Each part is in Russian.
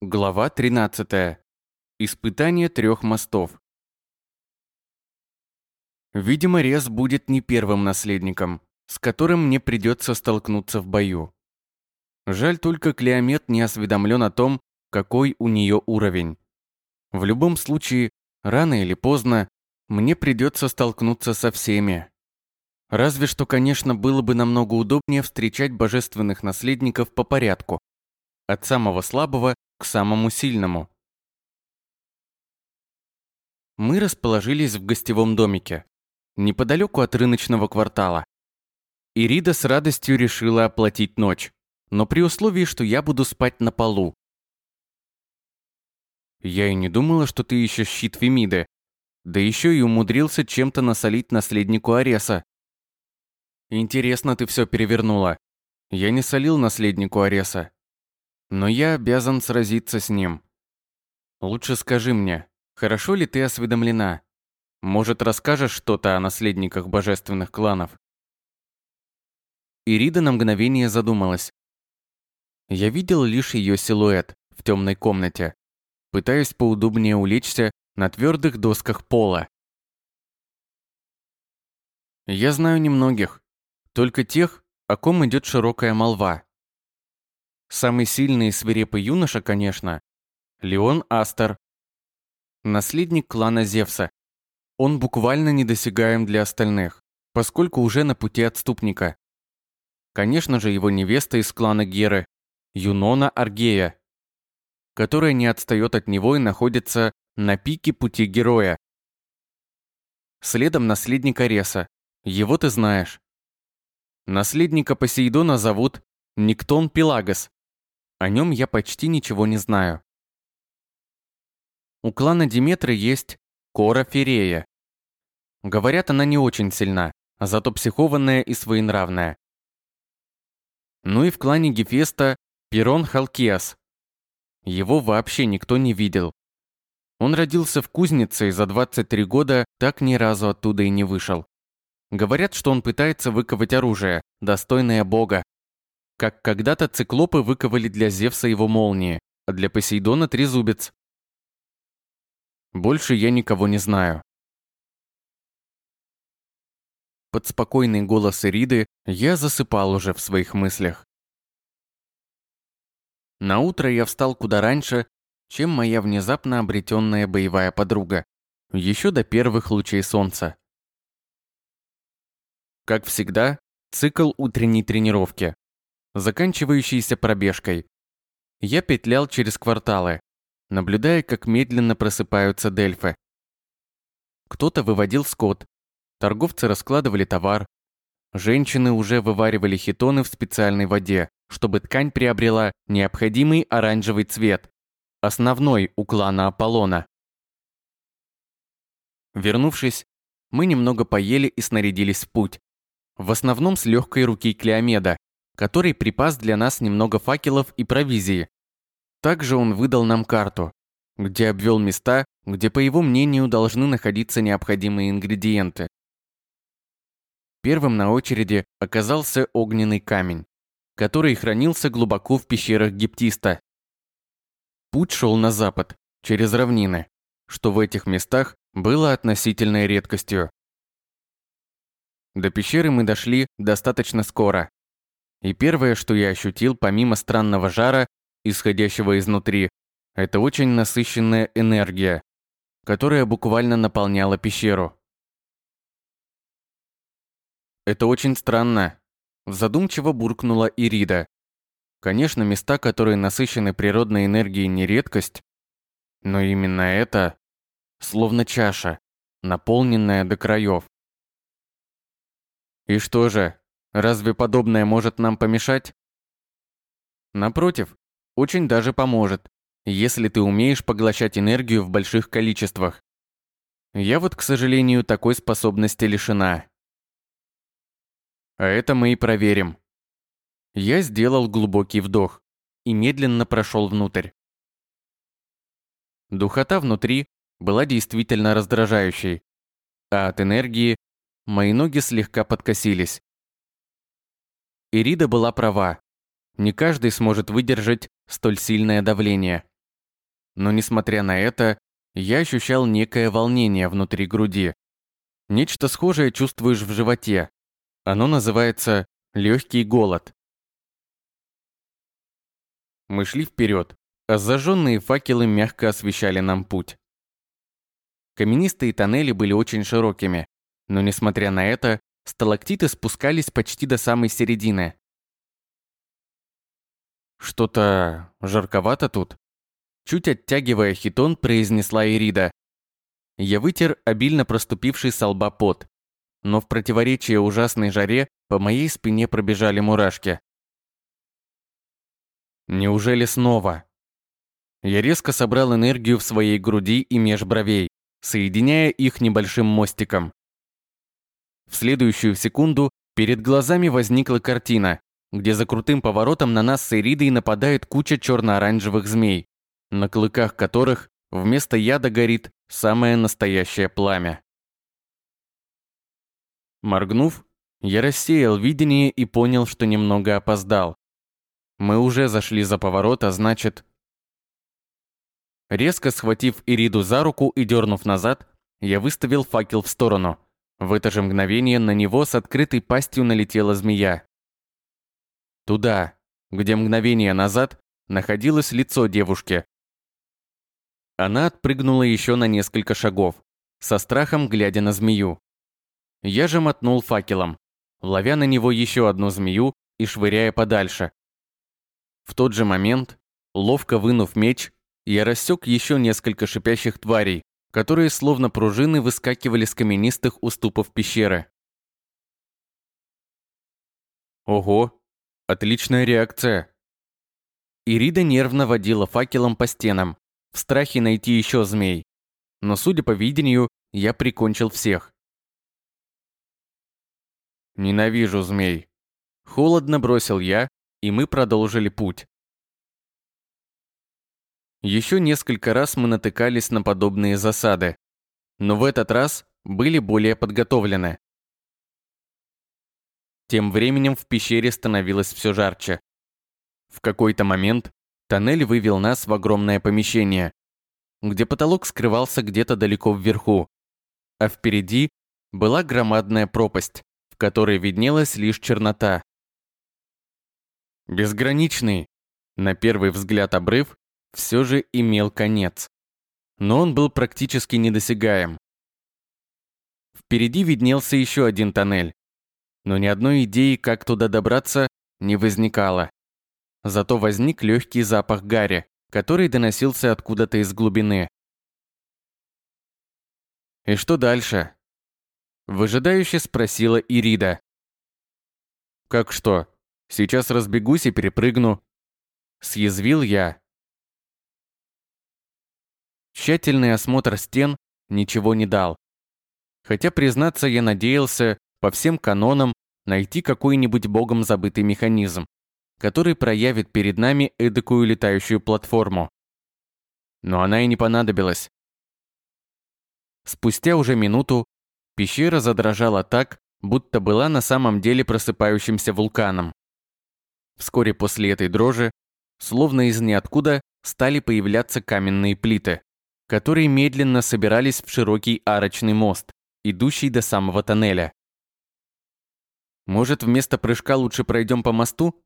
Глава 13. Испытание трех мостов. Видимо, Рез будет не первым наследником, с которым мне придется столкнуться в бою. Жаль только Клеомет не осведомлен о том, какой у нее уровень. В любом случае, рано или поздно, мне придется столкнуться со всеми. Разве что, конечно, было бы намного удобнее встречать божественных наследников по порядку. От самого слабого к самому сильному. Мы расположились в гостевом домике, неподалеку от рыночного квартала. Ирида с радостью решила оплатить ночь, но при условии, что я буду спать на полу. Я и не думала, что ты ищешь щит Фемиды, да еще и умудрился чем-то насолить наследнику Ареса. Интересно ты все перевернула. Я не солил наследнику Ареса, но я обязан сразиться с ним. Лучше скажи мне, хорошо ли ты осведомлена? Может, расскажешь что-то о наследниках божественных кланов? Ирида на мгновение задумалась. Я видел лишь ее силуэт в темной комнате, пытаясь поудобнее улечься на твердых досках пола. Я знаю немногих, только тех, о ком идет широкая молва. Самый сильный и свирепый юноша, конечно, Леон Астер. Наследник клана Зевса. Он буквально недосягаем для остальных, поскольку уже на пути отступника. Конечно же, его невеста из клана Геры, Юнона Аргея, которая не отстает от него и находится на пике пути героя. Следом наследник Ареса. Его ты знаешь. Наследника Посейдона зовут Никтон Пелагос. О нем я почти ничего не знаю. У клана Диметры есть Кора Ферея. Говорят, она не очень сильна, а зато психованная и своенравная. Ну и в клане Гефеста Перон Халкиас. Его вообще никто не видел. Он родился в кузнице и за 23 года так ни разу оттуда и не вышел. Говорят, что он пытается выковать оружие, достойное бога, как когда-то циклопы выковали для Зевса его молнии, а для Посейдона трезубец. Больше я никого не знаю. Под спокойный голос Ириды я засыпал уже в своих мыслях. На утро я встал куда раньше, чем моя внезапно обретенная боевая подруга, еще до первых лучей солнца. Как всегда, цикл утренней тренировки заканчивающейся пробежкой. Я петлял через кварталы, наблюдая, как медленно просыпаются дельфы. Кто-то выводил скот, торговцы раскладывали товар, женщины уже вываривали хитоны в специальной воде, чтобы ткань приобрела необходимый оранжевый цвет, основной у клана Аполлона. Вернувшись, мы немного поели и снарядились в путь. В основном с легкой руки Клеомеда, который припас для нас немного факелов и провизии. Также он выдал нам карту, где обвел места, где, по его мнению, должны находиться необходимые ингредиенты. Первым на очереди оказался огненный камень, который хранился глубоко в пещерах Гиптиста. Путь шел на запад, через равнины, что в этих местах было относительной редкостью. До пещеры мы дошли достаточно скоро, и первое, что я ощутил, помимо странного жара, исходящего изнутри, это очень насыщенная энергия, которая буквально наполняла пещеру. Это очень странно. Задумчиво буркнула Ирида. Конечно, места, которые насыщены природной энергией, не редкость, но именно это словно чаша, наполненная до краев. И что же, Разве подобное может нам помешать? Напротив, очень даже поможет, если ты умеешь поглощать энергию в больших количествах. Я вот, к сожалению, такой способности лишена. А это мы и проверим. Я сделал глубокий вдох и медленно прошел внутрь. Духота внутри была действительно раздражающей, а от энергии мои ноги слегка подкосились. Ирида была права. Не каждый сможет выдержать столь сильное давление. но несмотря на это, я ощущал некое волнение внутри груди. Нечто схожее чувствуешь в животе. Оно называется легкий голод. Мы шли вперед, а зажженные факелы мягко освещали нам путь. Каменистые тоннели были очень широкими, но несмотря на это, сталактиты спускались почти до самой середины. Что-то жарковато тут. Чуть оттягивая хитон, произнесла Ирида. Я вытер обильно проступивший со лба пот, но в противоречие ужасной жаре по моей спине пробежали мурашки. Неужели снова? Я резко собрал энергию в своей груди и меж бровей, соединяя их небольшим мостиком. В следующую секунду перед глазами возникла картина, где за крутым поворотом на нас с Эридой нападает куча черно-оранжевых змей, на клыках которых вместо яда горит самое настоящее пламя. Моргнув, я рассеял видение и понял, что немного опоздал. Мы уже зашли за поворот, а значит... Резко схватив Ириду за руку и дернув назад, я выставил факел в сторону. В это же мгновение на него с открытой пастью налетела змея. Туда, где мгновение назад находилось лицо девушки. Она отпрыгнула еще на несколько шагов, со страхом глядя на змею. Я же мотнул факелом, ловя на него еще одну змею и швыряя подальше. В тот же момент, ловко вынув меч, я рассек еще несколько шипящих тварей, которые словно пружины выскакивали с каменистых уступов пещеры. Ого, Отличная реакция. Ирида нервно водила факелом по стенам, в страхе найти еще змей. Но, судя по видению, я прикончил всех. Ненавижу змей. Холодно бросил я, и мы продолжили путь. Еще несколько раз мы натыкались на подобные засады, но в этот раз были более подготовлены. Тем временем в пещере становилось все жарче. В какой-то момент тоннель вывел нас в огромное помещение, где потолок скрывался где-то далеко вверху, а впереди была громадная пропасть, в которой виднелась лишь чернота. Безграничный, на первый взгляд обрыв, все же имел конец. Но он был практически недосягаем. Впереди виднелся еще один тоннель, но ни одной идеи, как туда добраться, не возникало. Зато возник легкий запах гари, который доносился откуда-то из глубины. «И что дальше?» Выжидающе спросила Ирида. «Как что? Сейчас разбегусь и перепрыгну». Съязвил я. Тщательный осмотр стен ничего не дал. Хотя, признаться, я надеялся, по всем канонам найти какой-нибудь богом забытый механизм, который проявит перед нами эдакую летающую платформу. Но она и не понадобилась. Спустя уже минуту пещера задрожала так, будто была на самом деле просыпающимся вулканом. Вскоре после этой дрожи, словно из ниоткуда, стали появляться каменные плиты, которые медленно собирались в широкий арочный мост, идущий до самого тоннеля. Может, вместо прыжка лучше пройдем по мосту?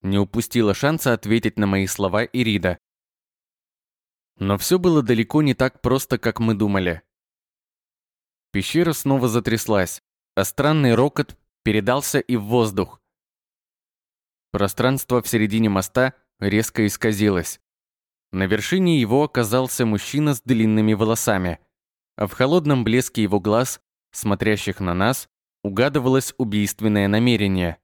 Не упустила шанса ответить на мои слова Ирида. Но все было далеко не так просто, как мы думали. Пещера снова затряслась, а странный рокот передался и в воздух. Пространство в середине моста резко исказилось. На вершине его оказался мужчина с длинными волосами, а в холодном блеске его глаз, смотрящих на нас, угадывалось убийственное намерение.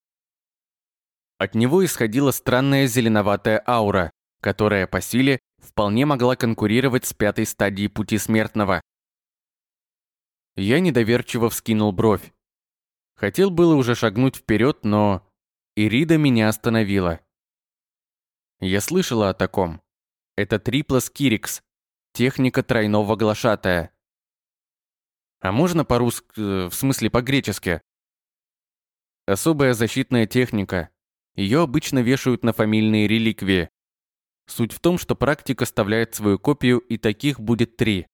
От него исходила странная зеленоватая аура, которая по силе вполне могла конкурировать с пятой стадией пути смертного. Я недоверчиво вскинул бровь. Хотел было уже шагнуть вперед, но Ирида меня остановила. Я слышала о таком. Это Триплас Кирикс, техника тройного глашатая. А можно по-русски, э, в смысле по-гречески? Особая защитная техника. Ее обычно вешают на фамильные реликвии. Суть в том, что практик оставляет свою копию, и таких будет три.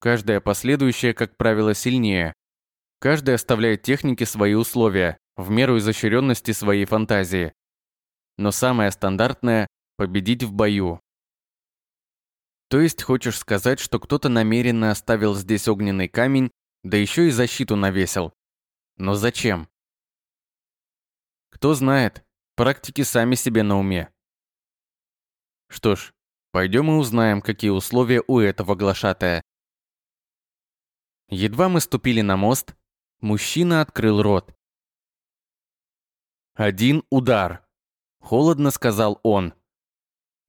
Каждая последующая, как правило, сильнее. Каждый оставляет технике свои условия, в меру изощренности своей фантазии. Но самое стандартное – победить в бою. То есть хочешь сказать, что кто-то намеренно оставил здесь огненный камень, да еще и защиту навесил. Но зачем? Кто знает, практики сами себе на уме. Что ж, пойдем и узнаем, какие условия у этого глашатая. Едва мы ступили на мост, мужчина открыл рот. «Один удар», – холодно сказал он.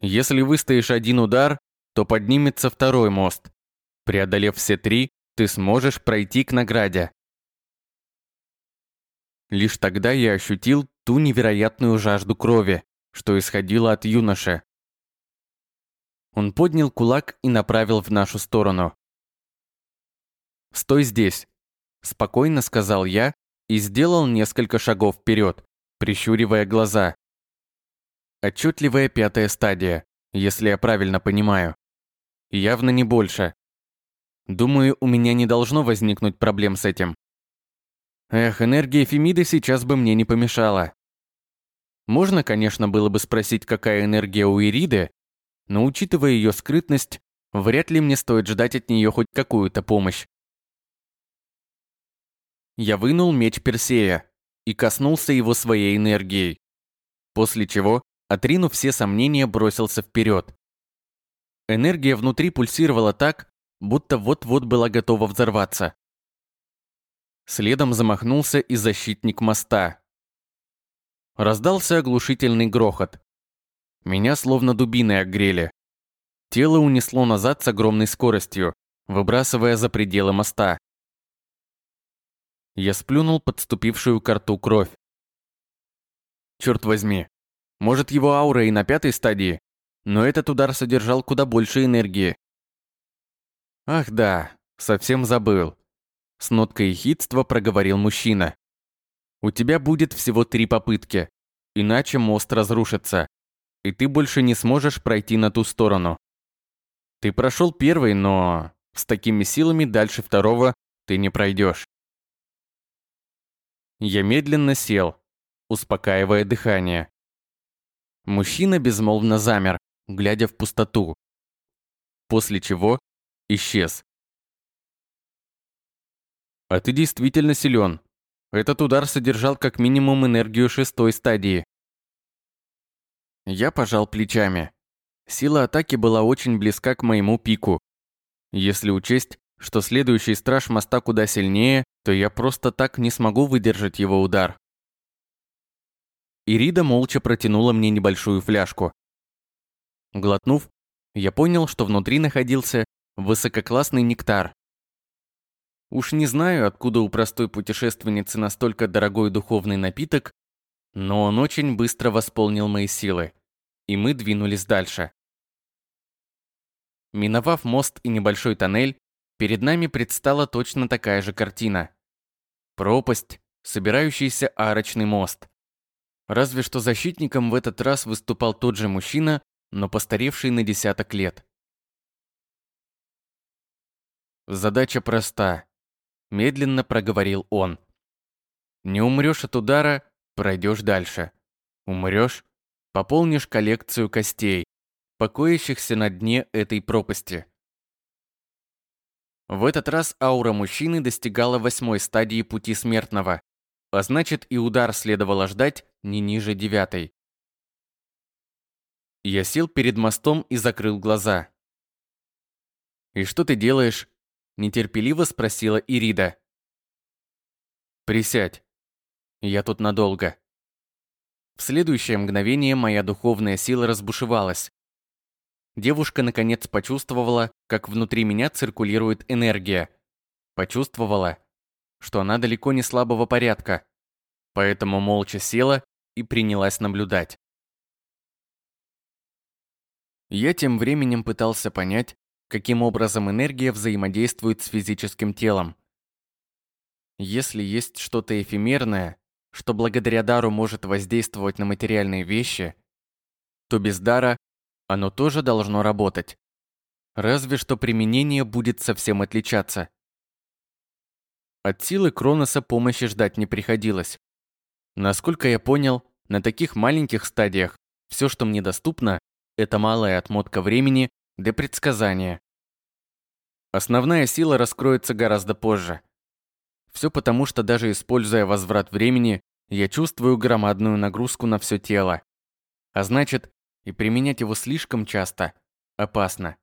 «Если выстоишь один удар, то поднимется второй мост. Преодолев все три, ты сможешь пройти к награде». Лишь тогда я ощутил ту невероятную жажду крови, что исходила от юноши. Он поднял кулак и направил в нашу сторону. «Стой здесь», – спокойно сказал я и сделал несколько шагов вперед, прищуривая глаза. Отчетливая пятая стадия, если я правильно понимаю. Явно не больше. Думаю, у меня не должно возникнуть проблем с этим. Эх, энергия Фемиды сейчас бы мне не помешала. Можно, конечно, было бы спросить, какая энергия у Ириды, но учитывая ее скрытность, вряд ли мне стоит ждать от нее хоть какую-то помощь. Я вынул меч Персея и коснулся его своей энергией, после чего, отринув все сомнения, бросился вперед. Энергия внутри пульсировала так, будто вот-вот была готова взорваться. Следом замахнулся и защитник моста. Раздался оглушительный грохот. Меня словно дубиной огрели. Тело унесло назад с огромной скоростью, выбрасывая за пределы моста. Я сплюнул подступившую к рту кровь. Черт возьми, может его аура и на пятой стадии, но этот удар содержал куда больше энергии. Ах да, совсем забыл. С ноткой ехидства проговорил мужчина. У тебя будет всего три попытки, иначе мост разрушится и ты больше не сможешь пройти на ту сторону. Ты прошел первый, но с такими силами дальше второго ты не пройдешь. Я медленно сел, успокаивая дыхание. Мужчина безмолвно замер, глядя в пустоту. После чего исчез. А ты действительно силен. Этот удар содержал как минимум энергию шестой стадии. Я пожал плечами. Сила атаки была очень близка к моему пику. Если учесть, что следующий страж моста куда сильнее, то я просто так не смогу выдержать его удар. Ирида молча протянула мне небольшую фляжку. Глотнув, я понял, что внутри находился высококлассный нектар. Уж не знаю, откуда у простой путешественницы настолько дорогой духовный напиток, но он очень быстро восполнил мои силы, и мы двинулись дальше. Миновав мост и небольшой тоннель, перед нами предстала точно такая же картина. Пропасть, собирающийся арочный мост. Разве что защитником в этот раз выступал тот же мужчина, но постаревший на десяток лет. Задача проста. Медленно проговорил он. Не умрешь от удара, Пройдешь дальше. Умрешь, пополнишь коллекцию костей, покоящихся на дне этой пропасти. В этот раз аура мужчины достигала восьмой стадии пути смертного, а значит и удар следовало ждать не ниже девятой. Я сел перед мостом и закрыл глаза. «И что ты делаешь?» – нетерпеливо спросила Ирида. «Присядь», я тут надолго. В следующее мгновение моя духовная сила разбушевалась. Девушка наконец почувствовала, как внутри меня циркулирует энергия. Почувствовала, что она далеко не слабого порядка. Поэтому молча села и принялась наблюдать. Я тем временем пытался понять, каким образом энергия взаимодействует с физическим телом. Если есть что-то эфемерное, что благодаря дару может воздействовать на материальные вещи, то без дара оно тоже должно работать. Разве что применение будет совсем отличаться. От силы Кроноса помощи ждать не приходилось. Насколько я понял, на таких маленьких стадиях все, что мне доступно, это малая отмотка времени для предсказания. Основная сила раскроется гораздо позже. Все потому, что даже используя возврат времени, я чувствую громадную нагрузку на все тело. А значит, и применять его слишком часто опасно.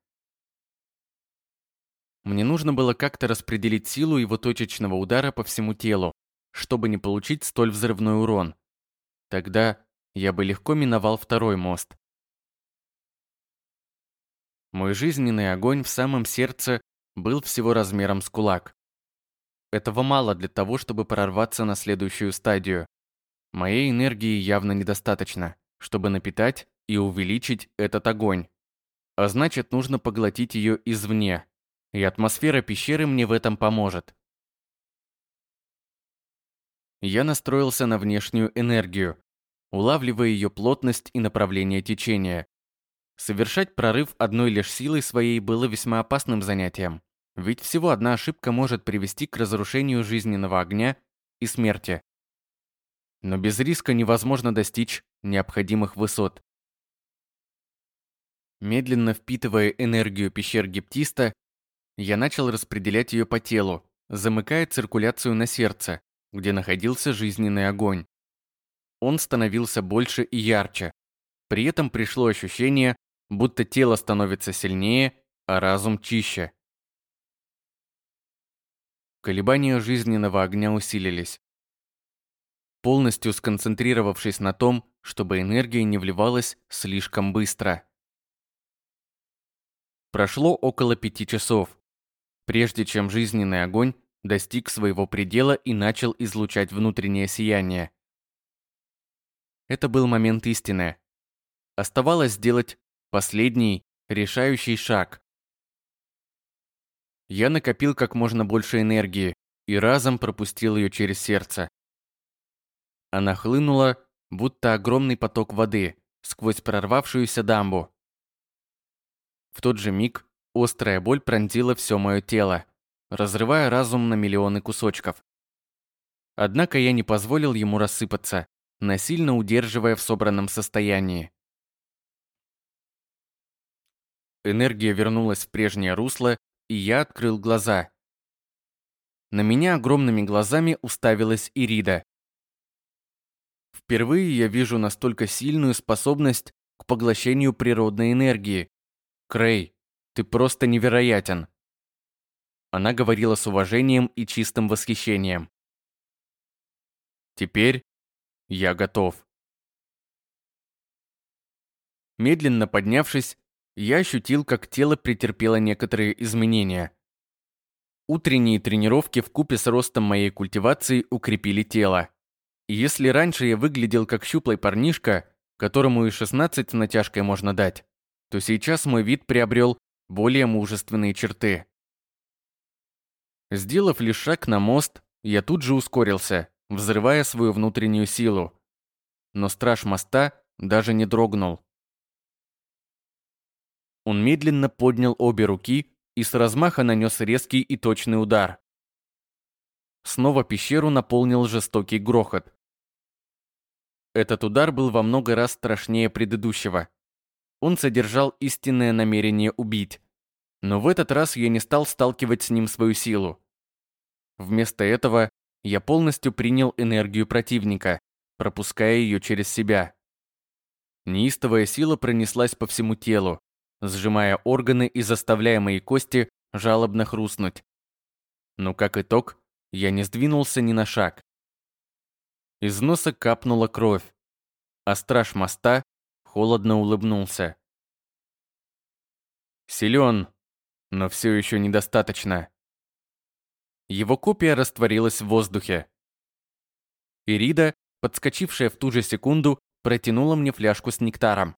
Мне нужно было как-то распределить силу его точечного удара по всему телу, чтобы не получить столь взрывной урон. Тогда я бы легко миновал второй мост. Мой жизненный огонь в самом сердце был всего размером с кулак. Этого мало для того, чтобы прорваться на следующую стадию. Моей энергии явно недостаточно, чтобы напитать и увеличить этот огонь. А значит, нужно поглотить ее извне. И атмосфера пещеры мне в этом поможет. Я настроился на внешнюю энергию, улавливая ее плотность и направление течения. Совершать прорыв одной лишь силой своей было весьма опасным занятием, ведь всего одна ошибка может привести к разрушению жизненного огня и смерти. Но без риска невозможно достичь необходимых высот. Медленно впитывая энергию пещер гептиста, я начал распределять ее по телу, замыкая циркуляцию на сердце, где находился жизненный огонь. Он становился больше и ярче. При этом пришло ощущение, будто тело становится сильнее, а разум чище. Колебания жизненного огня усилились. Полностью сконцентрировавшись на том, чтобы энергия не вливалась слишком быстро. Прошло около пяти часов, прежде чем жизненный огонь достиг своего предела и начал излучать внутреннее сияние. Это был момент истины. Оставалось сделать последний, решающий шаг. Я накопил как можно больше энергии и разом пропустил ее через сердце. Она хлынула, будто огромный поток воды, сквозь прорвавшуюся дамбу. В тот же миг острая боль пронзила все мое тело, разрывая разум на миллионы кусочков. Однако я не позволил ему рассыпаться, насильно удерживая в собранном состоянии. Энергия вернулась в прежнее русло, и я открыл глаза. На меня огромными глазами уставилась Ирида. Впервые я вижу настолько сильную способность к поглощению природной энергии. Крей, ты просто невероятен. Она говорила с уважением и чистым восхищением. Теперь я готов. Медленно поднявшись, я ощутил, как тело претерпело некоторые изменения. Утренние тренировки в купе с ростом моей культивации укрепили тело. Если раньше я выглядел как щуплый парнишка, которому и 16 натяжкой можно дать, то сейчас мой вид приобрел более мужественные черты. Сделав лишь шаг на мост, я тут же ускорился, взрывая свою внутреннюю силу. Но страж моста даже не дрогнул. Он медленно поднял обе руки и с размаха нанес резкий и точный удар. Снова пещеру наполнил жестокий грохот. Этот удар был во много раз страшнее предыдущего. Он содержал истинное намерение убить. Но в этот раз я не стал сталкивать с ним свою силу. Вместо этого я полностью принял энергию противника, пропуская ее через себя. Неистовая сила пронеслась по всему телу, сжимая органы и заставляя мои кости жалобно хрустнуть. Но как итог, я не сдвинулся ни на шаг. Из носа капнула кровь, а страж моста холодно улыбнулся. Силен, но все еще недостаточно. Его копия растворилась в воздухе. Ирида, подскочившая в ту же секунду, протянула мне фляжку с нектаром.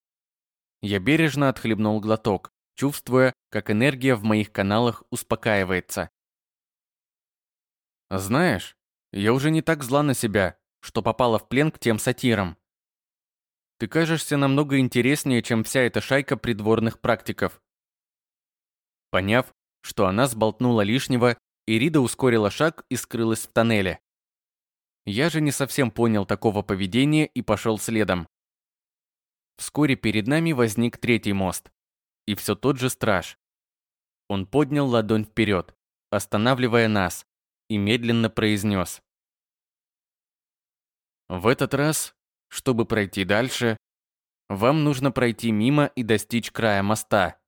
Я бережно отхлебнул глоток, чувствуя, как энергия в моих каналах успокаивается. Знаешь, я уже не так зла на себя, что попала в плен к тем сатирам. Ты кажешься намного интереснее, чем вся эта шайка придворных практиков. Поняв, что она сболтнула лишнего, Ирида ускорила шаг и скрылась в тоннеле. Я же не совсем понял такого поведения и пошел следом. Вскоре перед нами возник третий мост. И все тот же страж. Он поднял ладонь вперед, останавливая нас, и медленно произнес. В этот раз, чтобы пройти дальше, вам нужно пройти мимо и достичь края моста.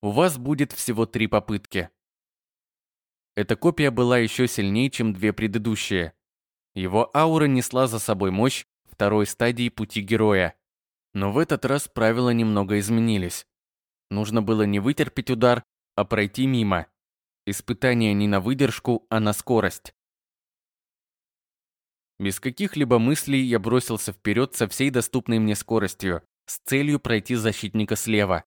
У вас будет всего три попытки. Эта копия была еще сильнее, чем две предыдущие. Его аура несла за собой мощь второй стадии пути героя. Но в этот раз правила немного изменились. Нужно было не вытерпеть удар, а пройти мимо. Испытание не на выдержку, а на скорость. Без каких-либо мыслей я бросился вперед со всей доступной мне скоростью, с целью пройти защитника слева.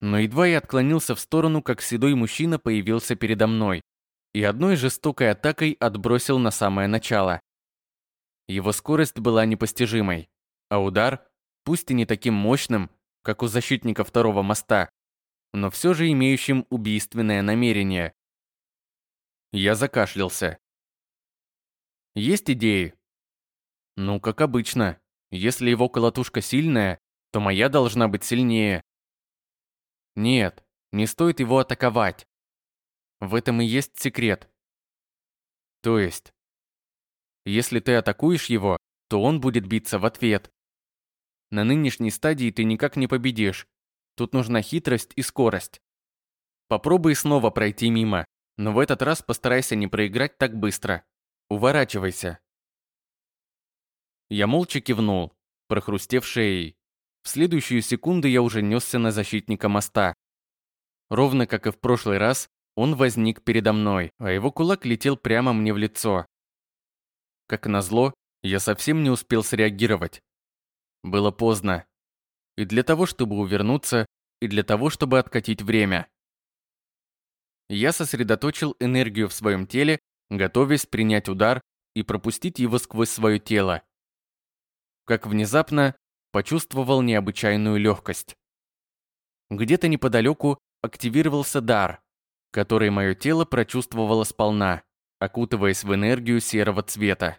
Но едва я отклонился в сторону, как седой мужчина появился передо мной и одной жестокой атакой отбросил на самое начало. Его скорость была непостижимой, а удар, пусть и не таким мощным, как у защитника второго моста, но все же имеющим убийственное намерение. Я закашлялся. Есть идеи? Ну, как обычно. Если его колотушка сильная, то моя должна быть сильнее. Нет, не стоит его атаковать. В этом и есть секрет. То есть, если ты атакуешь его, то он будет биться в ответ. На нынешней стадии ты никак не победишь. Тут нужна хитрость и скорость. Попробуй снова пройти мимо, но в этот раз постарайся не проиграть так быстро. Уворачивайся. Я молча кивнул, прохрустев шеей. В следующую секунду я уже несся на защитника моста. Ровно как и в прошлый раз, он возник передо мной, а его кулак летел прямо мне в лицо. Как назло, я совсем не успел среагировать. Было поздно. И для того, чтобы увернуться, и для того, чтобы откатить время. Я сосредоточил энергию в своем теле, готовясь принять удар и пропустить его сквозь свое тело. Как внезапно почувствовал необычайную легкость. Где-то неподалеку активировался дар, который мое тело прочувствовало сполна, окутываясь в энергию серого цвета.